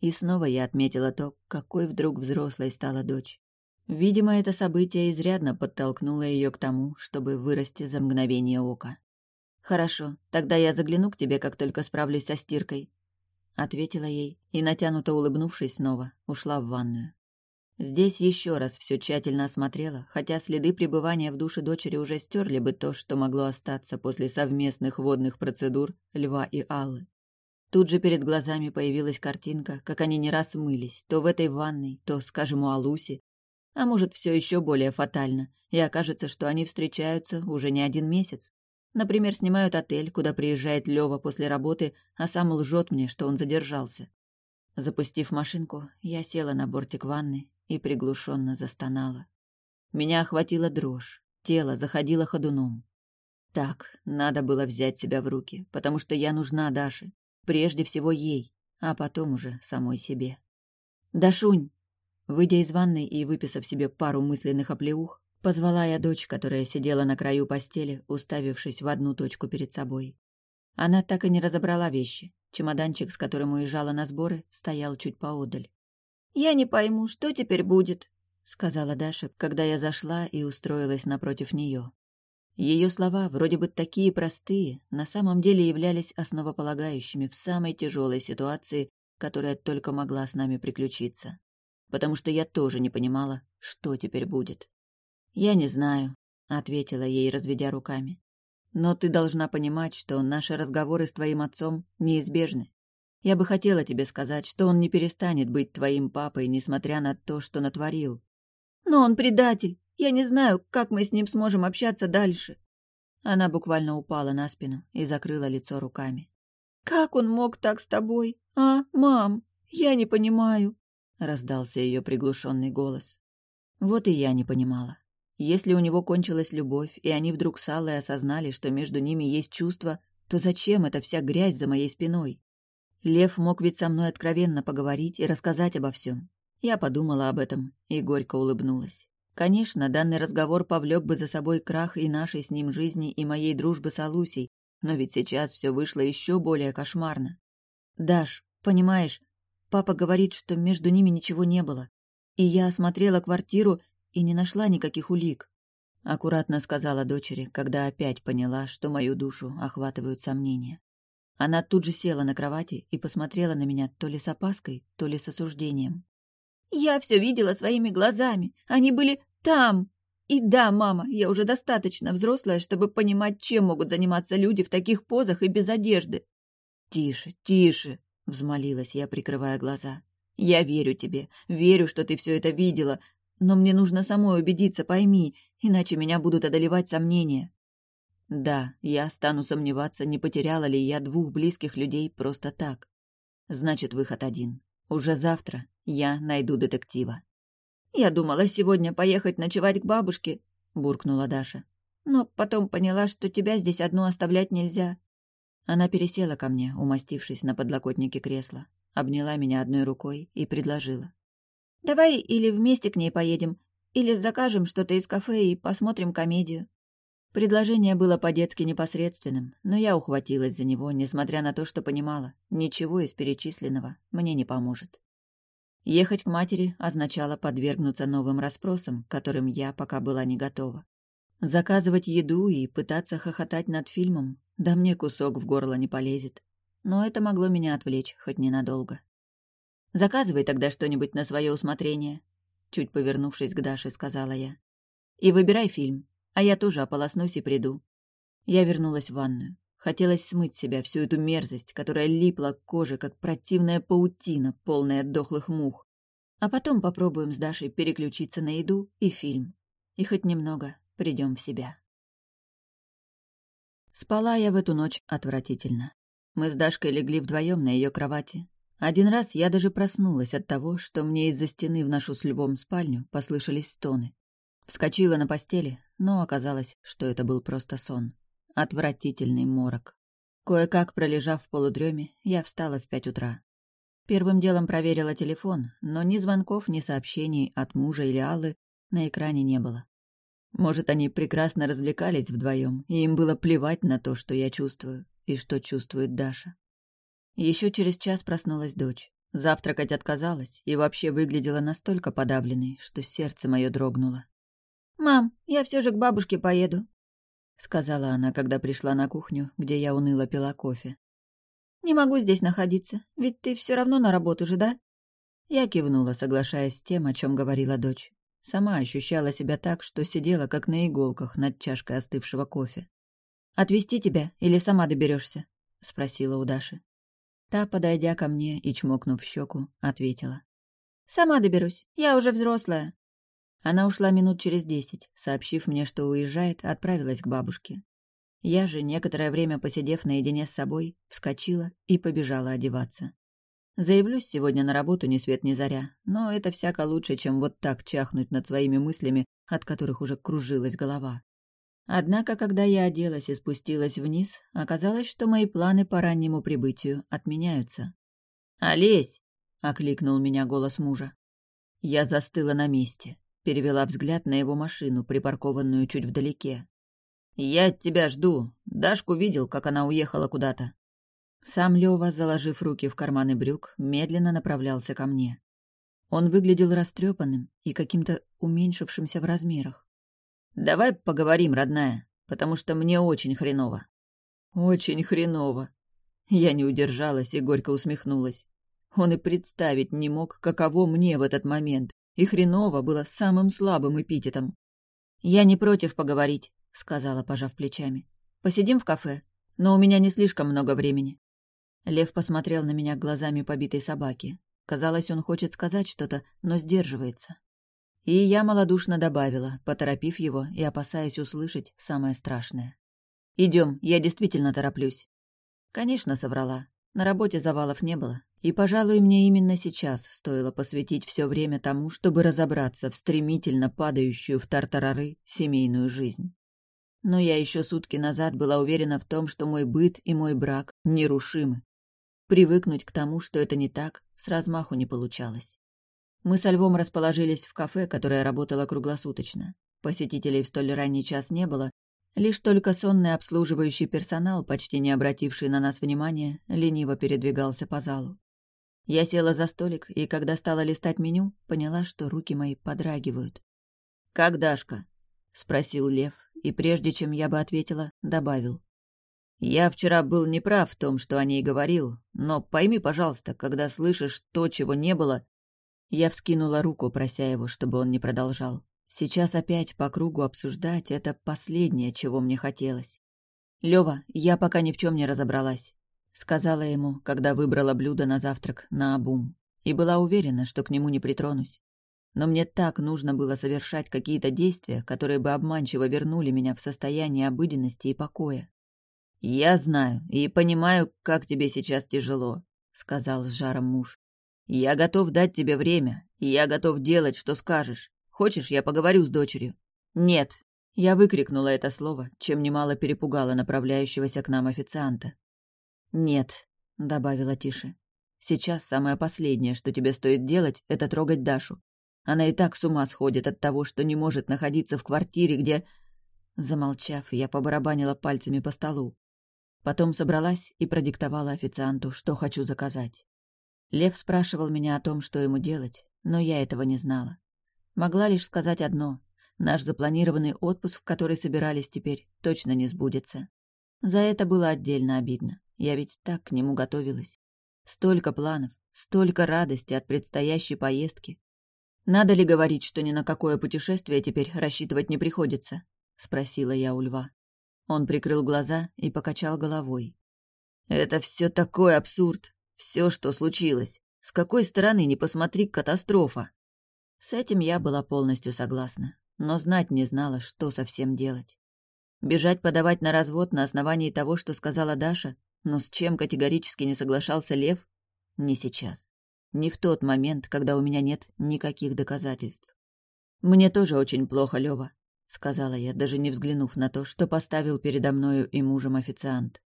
И снова я отметила то, какой вдруг взрослой стала дочь. Видимо, это событие изрядно подтолкнуло ее к тому, чтобы вырасти за мгновение ока. «Хорошо, тогда я загляну к тебе, как только справлюсь со стиркой», — ответила ей и, натянуто улыбнувшись снова, ушла в ванную. Здесь еще раз все тщательно осмотрела, хотя следы пребывания в душе дочери уже стерли бы то, что могло остаться после совместных водных процедур Льва и Аллы. Тут же перед глазами появилась картинка, как они не раз мылись, то в этой ванной, то, скажем, у Алуси. А может, все еще более фатально, и окажется, что они встречаются уже не один месяц. Например, снимают отель, куда приезжает Лева после работы, а сам лжет мне, что он задержался. Запустив машинку, я села на бортик ванны и приглушенно застонала. Меня охватила дрожь, тело заходило ходуном. Так, надо было взять себя в руки, потому что я нужна Даше, прежде всего ей, а потом уже самой себе. «Дашунь!» Выйдя из ванной и выписав себе пару мысленных оплеух, позвала я дочь, которая сидела на краю постели, уставившись в одну точку перед собой. Она так и не разобрала вещи. Чемоданчик, с которым уезжала на сборы, стоял чуть поодаль. «Я не пойму, что теперь будет?» — сказала Даша, когда я зашла и устроилась напротив нее. Ее слова, вроде бы такие простые, на самом деле являлись основополагающими в самой тяжелой ситуации, которая только могла с нами приключиться. Потому что я тоже не понимала, что теперь будет. «Я не знаю», — ответила ей, разведя руками. «Но ты должна понимать, что наши разговоры с твоим отцом неизбежны. Я бы хотела тебе сказать, что он не перестанет быть твоим папой, несмотря на то, что натворил. Но он предатель. Я не знаю, как мы с ним сможем общаться дальше. Она буквально упала на спину и закрыла лицо руками. Как он мог так с тобой? А, мам, я не понимаю, раздался ее приглушенный голос. Вот и я не понимала. Если у него кончилась любовь, и они вдруг с Аллой осознали, что между ними есть чувства, то зачем эта вся грязь за моей спиной? Лев мог ведь со мной откровенно поговорить и рассказать обо всем. Я подумала об этом и горько улыбнулась. Конечно, данный разговор повлек бы за собой крах и нашей с ним жизни, и моей дружбы с Алусей, но ведь сейчас все вышло еще более кошмарно. Даш, понимаешь, папа говорит, что между ними ничего не было. И я осмотрела квартиру и не нашла никаких улик. Аккуратно сказала дочери, когда опять поняла, что мою душу охватывают сомнения. Она тут же села на кровати и посмотрела на меня то ли с опаской, то ли с осуждением. «Я все видела своими глазами. Они были там. И да, мама, я уже достаточно взрослая, чтобы понимать, чем могут заниматься люди в таких позах и без одежды». «Тише, тише», — взмолилась я, прикрывая глаза. «Я верю тебе, верю, что ты все это видела, но мне нужно самой убедиться, пойми, иначе меня будут одолевать сомнения». Да, я стану сомневаться, не потеряла ли я двух близких людей просто так. Значит, выход один. Уже завтра я найду детектива. «Я думала сегодня поехать ночевать к бабушке», — буркнула Даша. «Но потом поняла, что тебя здесь одну оставлять нельзя». Она пересела ко мне, умастившись на подлокотнике кресла, обняла меня одной рукой и предложила. «Давай или вместе к ней поедем, или закажем что-то из кафе и посмотрим комедию. Предложение было по-детски непосредственным, но я ухватилась за него, несмотря на то, что понимала, ничего из перечисленного мне не поможет. Ехать к матери означало подвергнуться новым расспросам, которым я пока была не готова. Заказывать еду и пытаться хохотать над фильмом, да мне кусок в горло не полезет. Но это могло меня отвлечь хоть ненадолго. «Заказывай тогда что-нибудь на свое усмотрение», — чуть повернувшись к Даше, сказала я. «И выбирай фильм а я тоже ополоснусь и приду. Я вернулась в ванную. Хотелось смыть себя всю эту мерзость, которая липла к коже, как противная паутина, полная дохлых мух. А потом попробуем с Дашей переключиться на еду и фильм. И хоть немного придем в себя. Спала я в эту ночь отвратительно. Мы с Дашкой легли вдвоем на ее кровати. Один раз я даже проснулась от того, что мне из-за стены в нашу с Львом спальню послышались стоны. Вскочила на постели, но оказалось, что это был просто сон. Отвратительный морок. Кое-как пролежав в полудреме, я встала в пять утра. Первым делом проверила телефон, но ни звонков, ни сообщений от мужа или Аллы на экране не было. Может, они прекрасно развлекались вдвоем, и им было плевать на то, что я чувствую, и что чувствует Даша. Еще через час проснулась дочь. Завтракать отказалась и вообще выглядела настолько подавленной, что сердце мое дрогнуло. «Мам, я все же к бабушке поеду», — сказала она, когда пришла на кухню, где я уныло пила кофе. «Не могу здесь находиться, ведь ты все равно на работу же, да?» Я кивнула, соглашаясь с тем, о чем говорила дочь. Сама ощущала себя так, что сидела как на иголках над чашкой остывшего кофе. «Отвезти тебя или сама доберешься? спросила у Даши. Та, подойдя ко мне и чмокнув в щеку, ответила. «Сама доберусь, я уже взрослая». Она ушла минут через десять, сообщив мне, что уезжает, отправилась к бабушке. Я же, некоторое время посидев наедине с собой, вскочила и побежала одеваться. Заявлюсь сегодня на работу ни свет ни заря, но это всяко лучше, чем вот так чахнуть над своими мыслями, от которых уже кружилась голова. Однако, когда я оделась и спустилась вниз, оказалось, что мои планы по раннему прибытию отменяются. «Олесь!» — окликнул меня голос мужа. Я застыла на месте, перевела взгляд на его машину, припаркованную чуть вдалеке. «Я тебя жду. Дашку видел, как она уехала куда-то». Сам Лёва, заложив руки в карманы брюк, медленно направлялся ко мне. Он выглядел растрепанным и каким-то уменьшившимся в размерах. «Давай поговорим, родная, потому что мне очень хреново». «Очень хреново». Я не удержалась и горько усмехнулась. Он и представить не мог, каково мне в этот момент, и хреново было самым слабым эпитетом. «Я не против поговорить», — сказала, пожав плечами. «Посидим в кафе, но у меня не слишком много времени». Лев посмотрел на меня глазами побитой собаки. Казалось, он хочет сказать что-то, но сдерживается. И я малодушно добавила, поторопив его и опасаясь услышать самое страшное. Идем, я действительно тороплюсь». Конечно, соврала. На работе завалов не было, и, пожалуй, мне именно сейчас стоило посвятить все время тому, чтобы разобраться в стремительно падающую в тартарары семейную жизнь. Но я еще сутки назад была уверена в том, что мой быт и мой брак нерушимы. Привыкнуть к тому, что это не так, с размаху не получалось. Мы со Львом расположились в кафе, которое работало круглосуточно. Посетителей в столь ранний час не было, лишь только сонный обслуживающий персонал, почти не обративший на нас внимания, лениво передвигался по залу. Я села за столик, и когда стала листать меню, поняла, что руки мои подрагивают. «Как Дашка?» — спросил Лев, и прежде чем я бы ответила, добавил. Я вчера был неправ в том, что о ней говорил, но пойми, пожалуйста, когда слышишь то, чего не было... Я вскинула руку, прося его, чтобы он не продолжал. Сейчас опять по кругу обсуждать — это последнее, чего мне хотелось. «Лёва, я пока ни в чем не разобралась», — сказала ему, когда выбрала блюдо на завтрак на обум, и была уверена, что к нему не притронусь. Но мне так нужно было совершать какие-то действия, которые бы обманчиво вернули меня в состояние обыденности и покоя. «Я знаю и понимаю, как тебе сейчас тяжело», — сказал с жаром муж. «Я готов дать тебе время, и я готов делать, что скажешь. Хочешь, я поговорю с дочерью?» «Нет», — я выкрикнула это слово, чем немало перепугала направляющегося к нам официанта. «Нет», — добавила тише. «Сейчас самое последнее, что тебе стоит делать, это трогать Дашу. Она и так с ума сходит от того, что не может находиться в квартире, где...» Замолчав, я побарабанила пальцами по столу. Потом собралась и продиктовала официанту, что хочу заказать. Лев спрашивал меня о том, что ему делать, но я этого не знала. Могла лишь сказать одно — наш запланированный отпуск, в который собирались теперь, точно не сбудется. За это было отдельно обидно. Я ведь так к нему готовилась. Столько планов, столько радости от предстоящей поездки. «Надо ли говорить, что ни на какое путешествие теперь рассчитывать не приходится?» — спросила я у льва. Он прикрыл глаза и покачал головой. «Это все такой абсурд. Все, что случилось. С какой стороны не посмотри катастрофа?» С этим я была полностью согласна, но знать не знала, что совсем делать. Бежать подавать на развод на основании того, что сказала Даша, но с чем категорически не соглашался Лев? Не сейчас. Не в тот момент, когда у меня нет никаких доказательств. «Мне тоже очень плохо, Лёва», — сказала я, даже не взглянув на то, что поставил передо мною и мужем официант.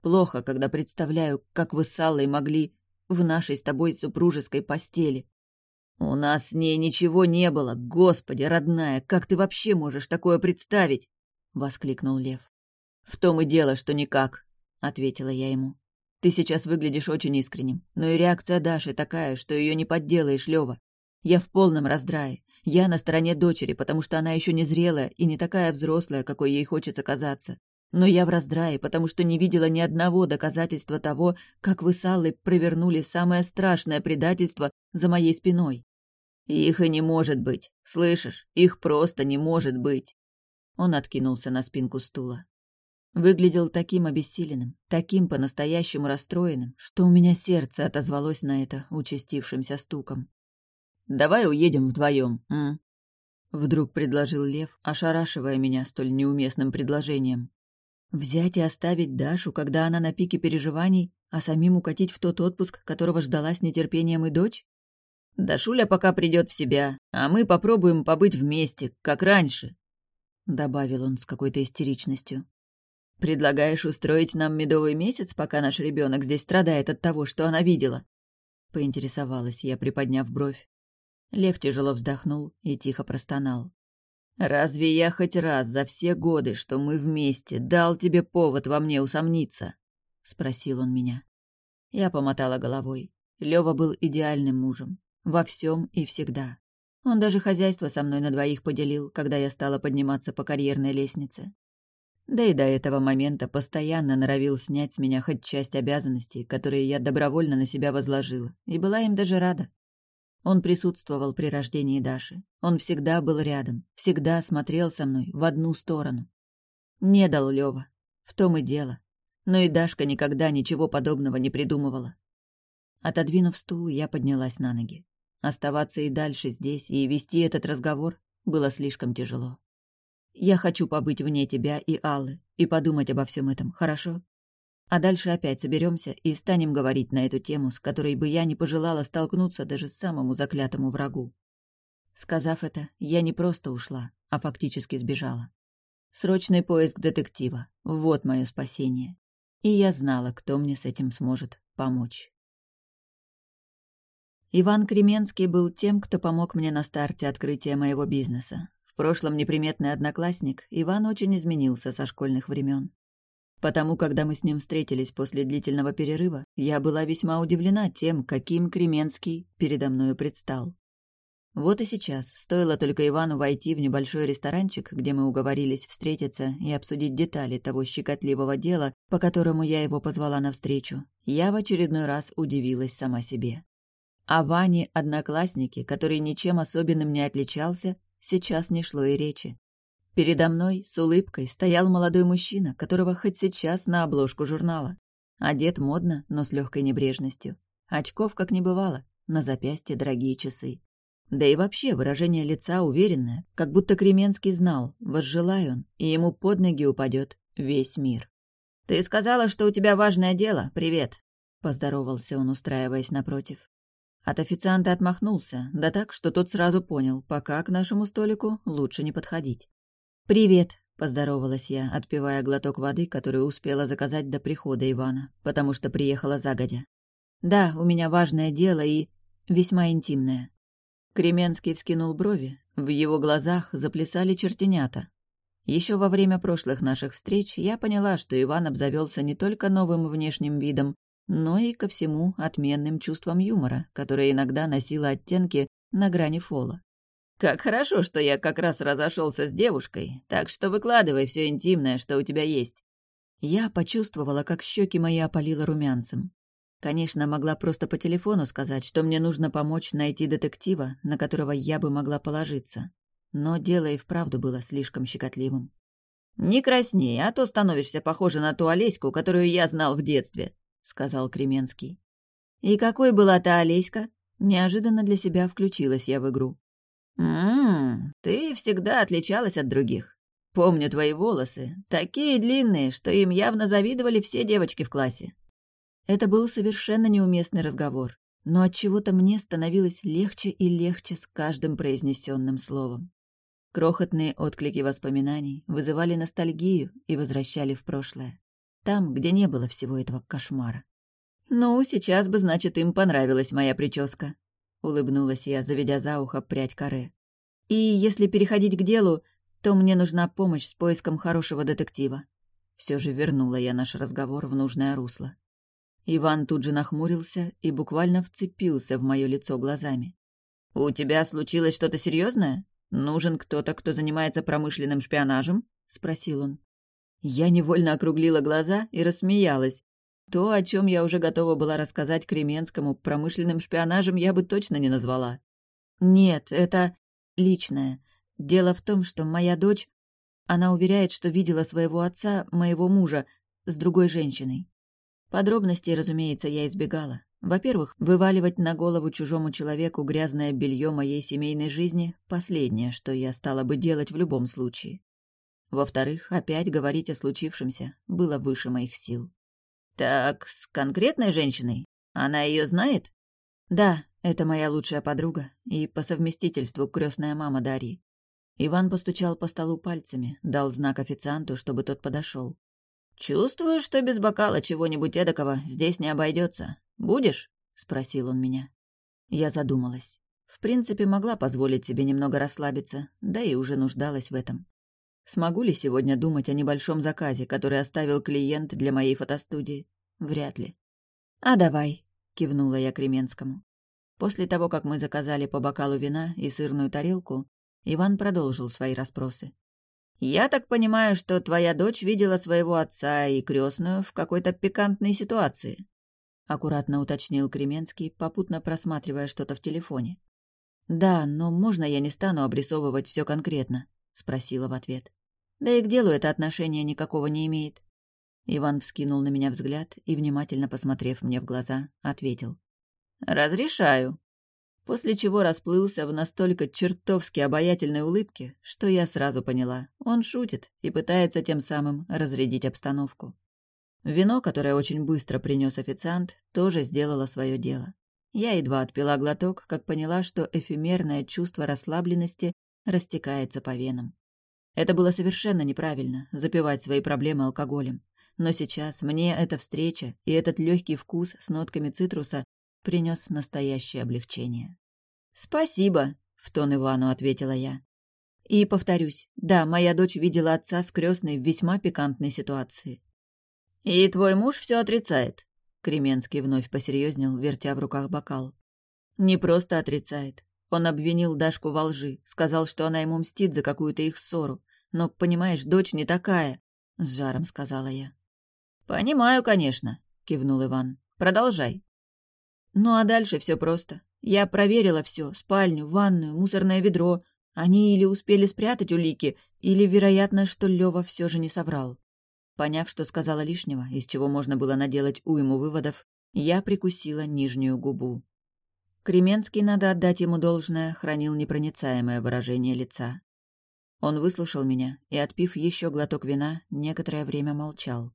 «Плохо, когда представляю, как вы с Аллой могли в нашей с тобой супружеской постели. У нас с ней ничего не было, господи, родная, как ты вообще можешь такое представить?» — воскликнул Лев. «В том и дело, что никак», — ответила я ему. «Ты сейчас выглядишь очень искренним, но и реакция Даши такая, что ее не подделаешь, Лева. Я в полном раздрае. Я на стороне дочери, потому что она еще не зрелая и не такая взрослая, какой ей хочется казаться. Но я в раздрае, потому что не видела ни одного доказательства того, как вы с Аллой провернули самое страшное предательство за моей спиной. Их и не может быть, слышишь? Их просто не может быть. Он откинулся на спинку стула. Выглядел таким обессиленным, таким по-настоящему расстроенным, что у меня сердце отозвалось на это участившимся стуком. «Давай уедем вдвоем, м?» Вдруг предложил Лев, ошарашивая меня столь неуместным предложением. Взять и оставить Дашу, когда она на пике переживаний, а самим укатить в тот отпуск, которого ждала с нетерпением и дочь? Дашуля пока придет в себя, а мы попробуем побыть вместе, как раньше», — добавил он с какой-то истеричностью. «Предлагаешь устроить нам медовый месяц, пока наш ребенок здесь страдает от того, что она видела?» — поинтересовалась я, приподняв бровь. Лев тяжело вздохнул и тихо простонал. «Разве я хоть раз за все годы, что мы вместе, дал тебе повод во мне усомниться?» — спросил он меня. Я помотала головой. Лёва был идеальным мужем. Во всем и всегда. Он даже хозяйство со мной на двоих поделил, когда я стала подниматься по карьерной лестнице. Да и до этого момента постоянно норовил снять с меня хоть часть обязанностей, которые я добровольно на себя возложила, и была им даже рада. Он присутствовал при рождении Даши. Он всегда был рядом, всегда смотрел со мной в одну сторону. Не дал Лёва. В том и дело. Но и Дашка никогда ничего подобного не придумывала. Отодвинув стул, я поднялась на ноги. Оставаться и дальше здесь и вести этот разговор было слишком тяжело. Я хочу побыть вне тебя и Аллы и подумать обо всем этом, хорошо? А дальше опять соберемся и станем говорить на эту тему, с которой бы я не пожелала столкнуться даже самому заклятому врагу. Сказав это, я не просто ушла, а фактически сбежала. Срочный поиск детектива — вот мое спасение. И я знала, кто мне с этим сможет помочь. Иван Кременский был тем, кто помог мне на старте открытия моего бизнеса прошлом неприметный одноклассник, Иван очень изменился со школьных времен. Потому, когда мы с ним встретились после длительного перерыва, я была весьма удивлена тем, каким Кременский передо мною предстал. Вот и сейчас, стоило только Ивану войти в небольшой ресторанчик, где мы уговорились встретиться и обсудить детали того щекотливого дела, по которому я его позвала навстречу, я в очередной раз удивилась сама себе. А Ване одноклассники, который ничем особенным не отличался, сейчас не шло и речи. Передо мной с улыбкой стоял молодой мужчина, которого хоть сейчас на обложку журнала. Одет модно, но с легкой небрежностью. Очков как не бывало, на запястье дорогие часы. Да и вообще выражение лица уверенное, как будто Кременский знал, возжелай он, и ему под ноги упадет весь мир. «Ты сказала, что у тебя важное дело. Привет!» — поздоровался он, устраиваясь напротив. От официанта отмахнулся, да так, что тот сразу понял, пока к нашему столику лучше не подходить. «Привет», — поздоровалась я, отпивая глоток воды, которую успела заказать до прихода Ивана, потому что приехала загодя. «Да, у меня важное дело и весьма интимное». Кременский вскинул брови, в его глазах заплясали чертенята. Еще во время прошлых наших встреч я поняла, что Иван обзавелся не только новым внешним видом, но и ко всему отменным чувством юмора, которое иногда носило оттенки на грани фола. «Как хорошо, что я как раз разошелся с девушкой, так что выкладывай все интимное, что у тебя есть». Я почувствовала, как щеки мои опалило румянцем. Конечно, могла просто по телефону сказать, что мне нужно помочь найти детектива, на которого я бы могла положиться. Но дело и вправду было слишком щекотливым. «Не красней, а то становишься похожа на ту Олеську, которую я знал в детстве», — сказал Кременский. «И какой была та Олеська?» Неожиданно для себя включилась я в игру. «Ммм, ты всегда отличалась от других. Помню твои волосы, такие длинные, что им явно завидовали все девочки в классе». Это был совершенно неуместный разговор, но от чего то мне становилось легче и легче с каждым произнесенным словом. Крохотные отклики воспоминаний вызывали ностальгию и возвращали в прошлое. Там, где не было всего этого кошмара. «Ну, сейчас бы, значит, им понравилась моя прическа», — улыбнулась я, заведя за ухо прядь каре. «И если переходить к делу, то мне нужна помощь с поиском хорошего детектива». Все же вернула я наш разговор в нужное русло. Иван тут же нахмурился и буквально вцепился в мое лицо глазами. «У тебя случилось что-то серьезное? Нужен кто-то, кто занимается промышленным шпионажем?» — спросил он. Я невольно округлила глаза и рассмеялась. То, о чем я уже готова была рассказать Кременскому, промышленным шпионажем я бы точно не назвала. «Нет, это личное. Дело в том, что моя дочь... Она уверяет, что видела своего отца, моего мужа, с другой женщиной. Подробностей, разумеется, я избегала. Во-первых, вываливать на голову чужому человеку грязное белье моей семейной жизни – последнее, что я стала бы делать в любом случае. Во-вторых, опять говорить о случившемся было выше моих сил. «Так, с конкретной женщиной? Она ее знает?» «Да, это моя лучшая подруга и по совместительству крестная мама Дарьи». Иван постучал по столу пальцами, дал знак официанту, чтобы тот подошел. «Чувствую, что без бокала чего-нибудь эдакого здесь не обойдется. Будешь?» — спросил он меня. Я задумалась. В принципе, могла позволить себе немного расслабиться, да и уже нуждалась в этом. Смогу ли сегодня думать о небольшом заказе, который оставил клиент для моей фотостудии? Вряд ли. «А давай», — кивнула я Кременскому. После того, как мы заказали по бокалу вина и сырную тарелку, Иван продолжил свои расспросы. «Я так понимаю, что твоя дочь видела своего отца и крестную в какой-то пикантной ситуации», — аккуратно уточнил Кременский, попутно просматривая что-то в телефоне. «Да, но можно я не стану обрисовывать все конкретно?» — спросила в ответ. «Да и к делу это отношение никакого не имеет». Иван вскинул на меня взгляд и, внимательно посмотрев мне в глаза, ответил. «Разрешаю» после чего расплылся в настолько чертовски обаятельной улыбке, что я сразу поняла, он шутит и пытается тем самым разрядить обстановку. Вино, которое очень быстро принес официант, тоже сделало свое дело. Я едва отпила глоток, как поняла, что эфемерное чувство расслабленности растекается по венам. Это было совершенно неправильно — запивать свои проблемы алкоголем. Но сейчас мне эта встреча и этот легкий вкус с нотками цитруса принес настоящее облегчение. «Спасибо», — в тон Ивану ответила я. И повторюсь, да, моя дочь видела отца с крестной в весьма пикантной ситуации. «И твой муж все отрицает», — Кременский вновь посерьезнел, вертя в руках бокал. «Не просто отрицает. Он обвинил Дашку во лжи, сказал, что она ему мстит за какую-то их ссору. Но, понимаешь, дочь не такая», — с жаром сказала я. «Понимаю, конечно», — кивнул Иван. «Продолжай». Ну а дальше все просто. Я проверила все: спальню, ванную, мусорное ведро. Они или успели спрятать улики, или, вероятно, что Лева все же не соврал. Поняв, что сказала лишнего, из чего можно было наделать уйму выводов, я прикусила нижнюю губу. Кременский, надо отдать ему должное, хранил непроницаемое выражение лица. Он выслушал меня и, отпив еще глоток вина, некоторое время молчал.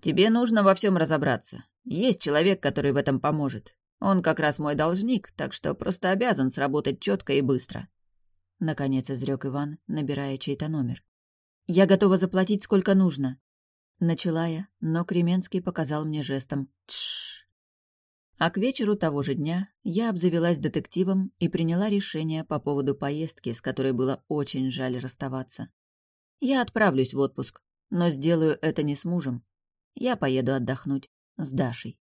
«Тебе нужно во всем разобраться. Есть человек, который в этом поможет. Он как раз мой должник, так что просто обязан сработать четко и быстро. Наконец изрек Иван, набирая чей-то номер. «Я готова заплатить сколько нужно». Начала я, но Кременский показал мне жестом «Тш». А к вечеру того же дня я обзавелась детективом и приняла решение по поводу поездки, с которой было очень жаль расставаться. Я отправлюсь в отпуск, но сделаю это не с мужем. Я поеду отдохнуть с Дашей.